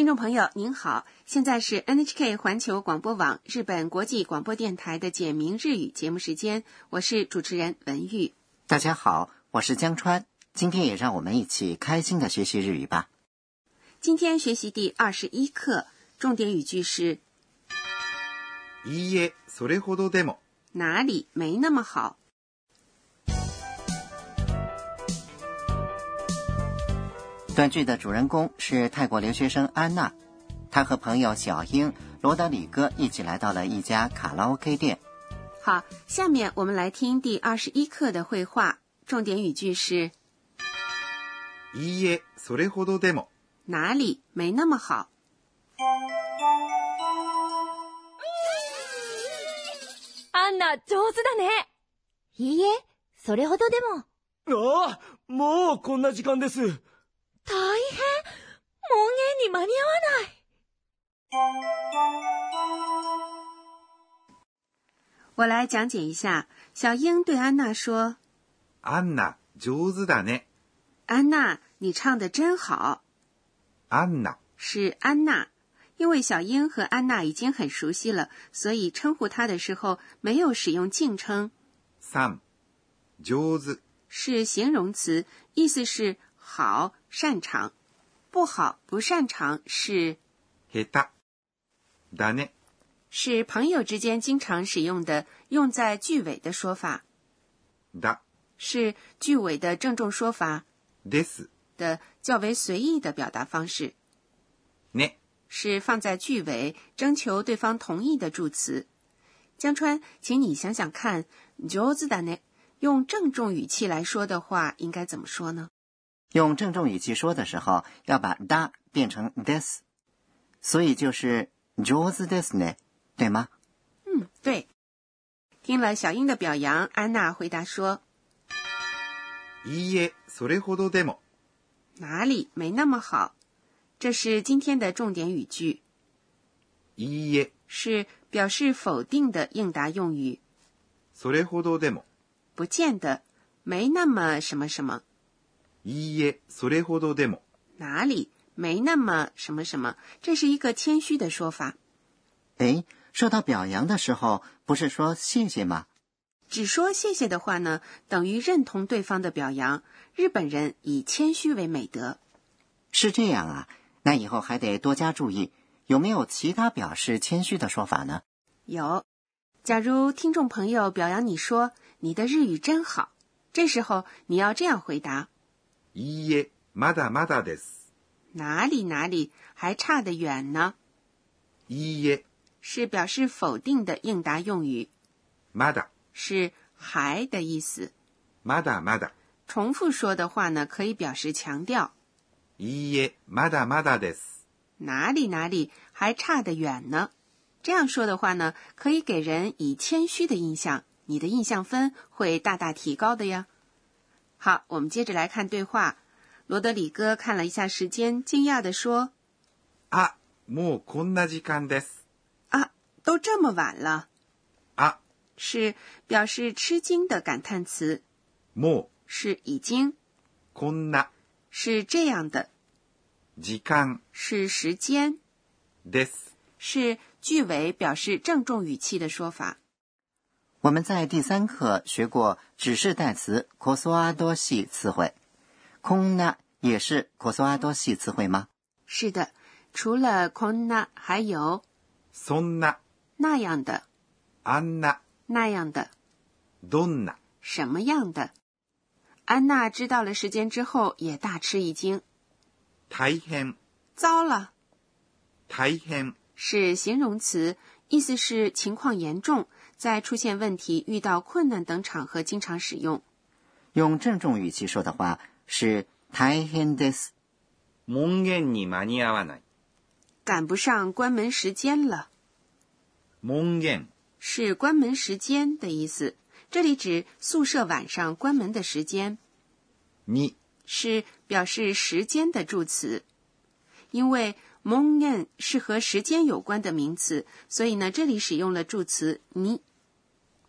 听众朋友您好，现在是 NHK 环球广播网日本国际广播电台的简明日语节目时间，我是主持人文玉。大家好，我是江川，今天也让我们一起开心的学习日语吧。今天学习第二十一课，重点语句是いいえ、それほどでも。哪里没那么好。 短剧的主人公是泰国留学生安娜，她和朋友小英、罗德里戈一起来到了一家卡拉 OK 店。好，下面我们来听第二十一课的绘画，重点语句是いいえ、それほどでも。哪里没那么好。アンナ、上手だね。いいえ、それほどでも。ああ、もうこんな時間です。 大変。門限に間に合わない。我来讲解一下。小英对安娜说アンナ、上手だね。：“安娜，你唱的真好。アンナ、”是安娜，因为小英和安娜已经很熟悉了，所以称呼她的时候没有使用敬称，さん、上手、是形容词，意思是 好、擅长；不好、不擅长是下手。だね、是朋友之间经常使用的，用在句尾的说法，だ、是句尾的郑重说法です、的较为随意的表达方式。ね。是放在句尾征求对方同意的助词。江川，请你想想看，上手だね，用郑重语气来说的话，应该怎么说呢？ 用郑重语气说的时候，要把だ变成 this，所以就是上手ですね，对吗？嗯，对。听了小英的表扬，安娜回答说いいえ、それほどでも。：“哪里没那么好。”这是今天的重点语句，いいえ、是表示否定的应答用语，それほどでも。不见得，没那么什么什么， いいえ、それほどでも。哪里没那么什么什么，这是一个谦虚的说法。诶，受到表扬的时候，不是说谢谢吗？只说谢谢的话呢，等于认同对方的表扬。日本人以谦虚为美德。是这样啊，那以后还得多加注意，有没有其他表示谦虚的说法呢？有，假如听众朋友表扬你说你的日语真好，这时候你要这样回答： いいえ、まだまだです。哪里哪里还差得远呢？いいえ、是表示否定的应答用语，まだ、是还的意思。まだまだ。重复说的话呢，可以表示强调。いいえ、まだまだです。哪里哪里还差得远呢？这样说的话呢，可以给人以谦虚的印象，你的印象分会大大提高的呀。 好，我们接着来看对话。罗德里戈看了一下时间，惊讶地说あ、もうこんな時間です。：“啊，都这么晚了。あ、”是表示吃惊的感叹词，も是已经，う、こんな、是这样的，時間是时间，です。是句尾表示郑重语气的说法。 我们在第三课学过指示代词 k o s o a d o s i 词汇，空那也是 k o s o a d o s i 词汇吗？是的，除了 konna，还有そんな、那样的、あんな、那样的。どんな。什么样的？安娜知道了时间之后，也大吃一惊。大変、糟了，大変。是形容词，意思是情况严重， 在出现问题、遇到困难等场合经常使用。用郑重语气说的话是大変です。門限に間に合わない。赶不上关门时间了，門限、是关门时间的意思。这里指宿舍晚上关门的时间，に、是表示时间的助词。因为 mongen 是和时间有关的名词，所以呢，这里使用了助词你，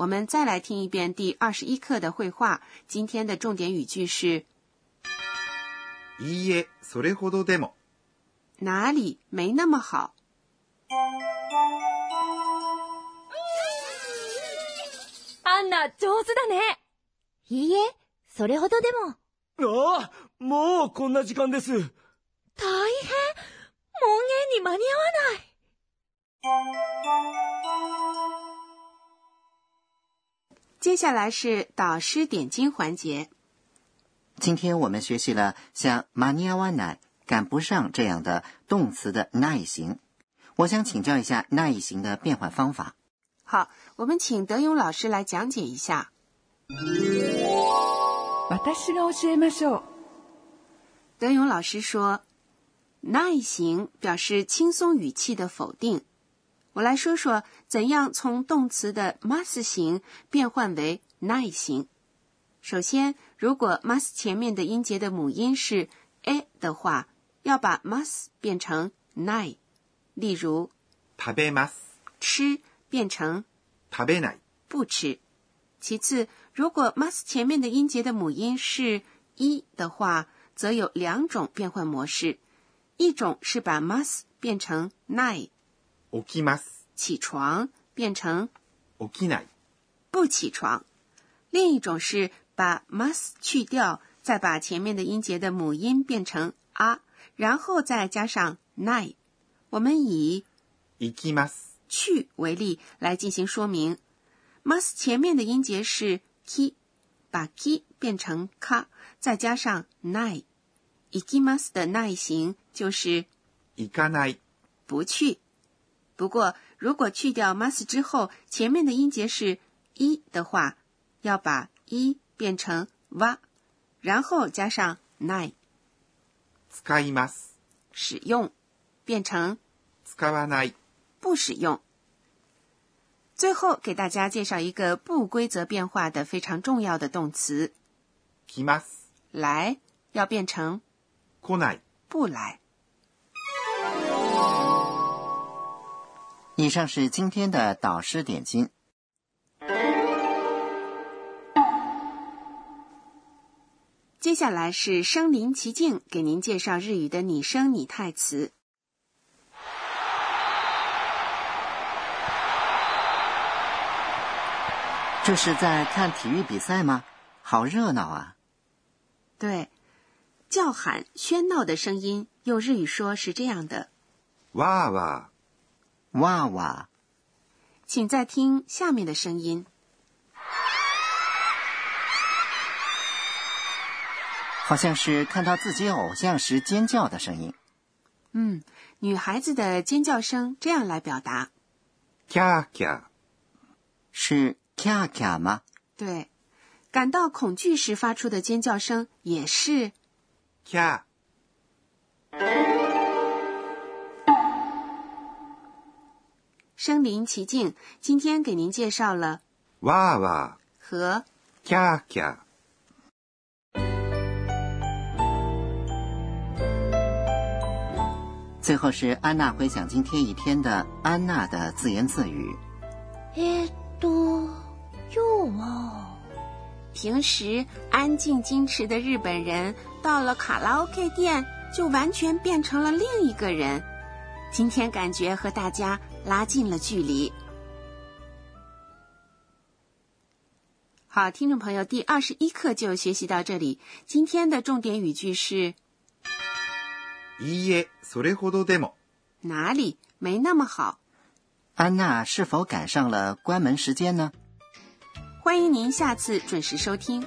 我们再来听一遍第二十一课的绘画。今天的重点语句是いいえ、それほどでも。哪里没那么好。アンナ、上手だね。いいえ、それほどでも。ああ、もうこんな時間です。大変門限に間に合わない。 接下来是导师点睛环节。今天我们学习了像“马尼亚瓦奶”赶不上这样的动词的耐形。我想请教一下耐形的变换方法。好，我们请德勇老师来讲解一下。私が教えましょう。德勇老师说，耐形表示轻松语气的否定。 我来说说怎样从动词的 mas 形变换为耐形。首先，如果 mas 前面的音节的母音是 a 的话，要把 mas 变成 nai。例如，食べます。吃变成食べない。不吃。其次，如果 mas 前面的音节的母音是一的话，则有两种变换模式，一种是把 mas 变成 nai， 起きます。起床变成起きない。不起床；另一种是把 mas 去掉，再把前面的音节的母音变成啊，然后再加上 nai。我们以行きます。去为例来进行说明。mas 前面的音节是 ki，把 ki 变成 ka，再加上 nai。ikimas 的 nai 形就是行かない。不去。 不过，如果去掉 mas 之后，前面的音节是一的话，要把一变成 wa，然后加上 nai，使います。使用变成使わない。不使用。最后给大家介绍一个不规则变化的非常重要的动词来ます。 “来”，要变成来ない。 “不来 以上是今天的导师点睛。接下来是声临其境，给您介绍日语的拟声拟态词。这是在看体育比赛吗？好热闹啊！对，叫喊喧闹的声音，用日语说是这样的：哇哇。哇哇！请再听下面的声音，好像是看到自己偶像时尖叫的声音。嗯，女孩子的尖叫声这样来表达。ka 是 ka 吗？对，感到恐惧时发出的尖叫声也是。k 身临其境，今天给您介绍了“哇哇”和“卡卡”。最后是安娜回想今天一天的安娜的自言自语：“哎，多幽哦。”平时安静矜持的日本人，到了卡拉 OK 店就完全变成了另一个人。”今天感觉和大家拉近了距离。好，听众朋友，第二十一课就学习到这里。今天的重点语句是いいえ、それほどでも。哪里没那么好？安娜是否赶上了关门时间呢？欢迎您下次准时收听。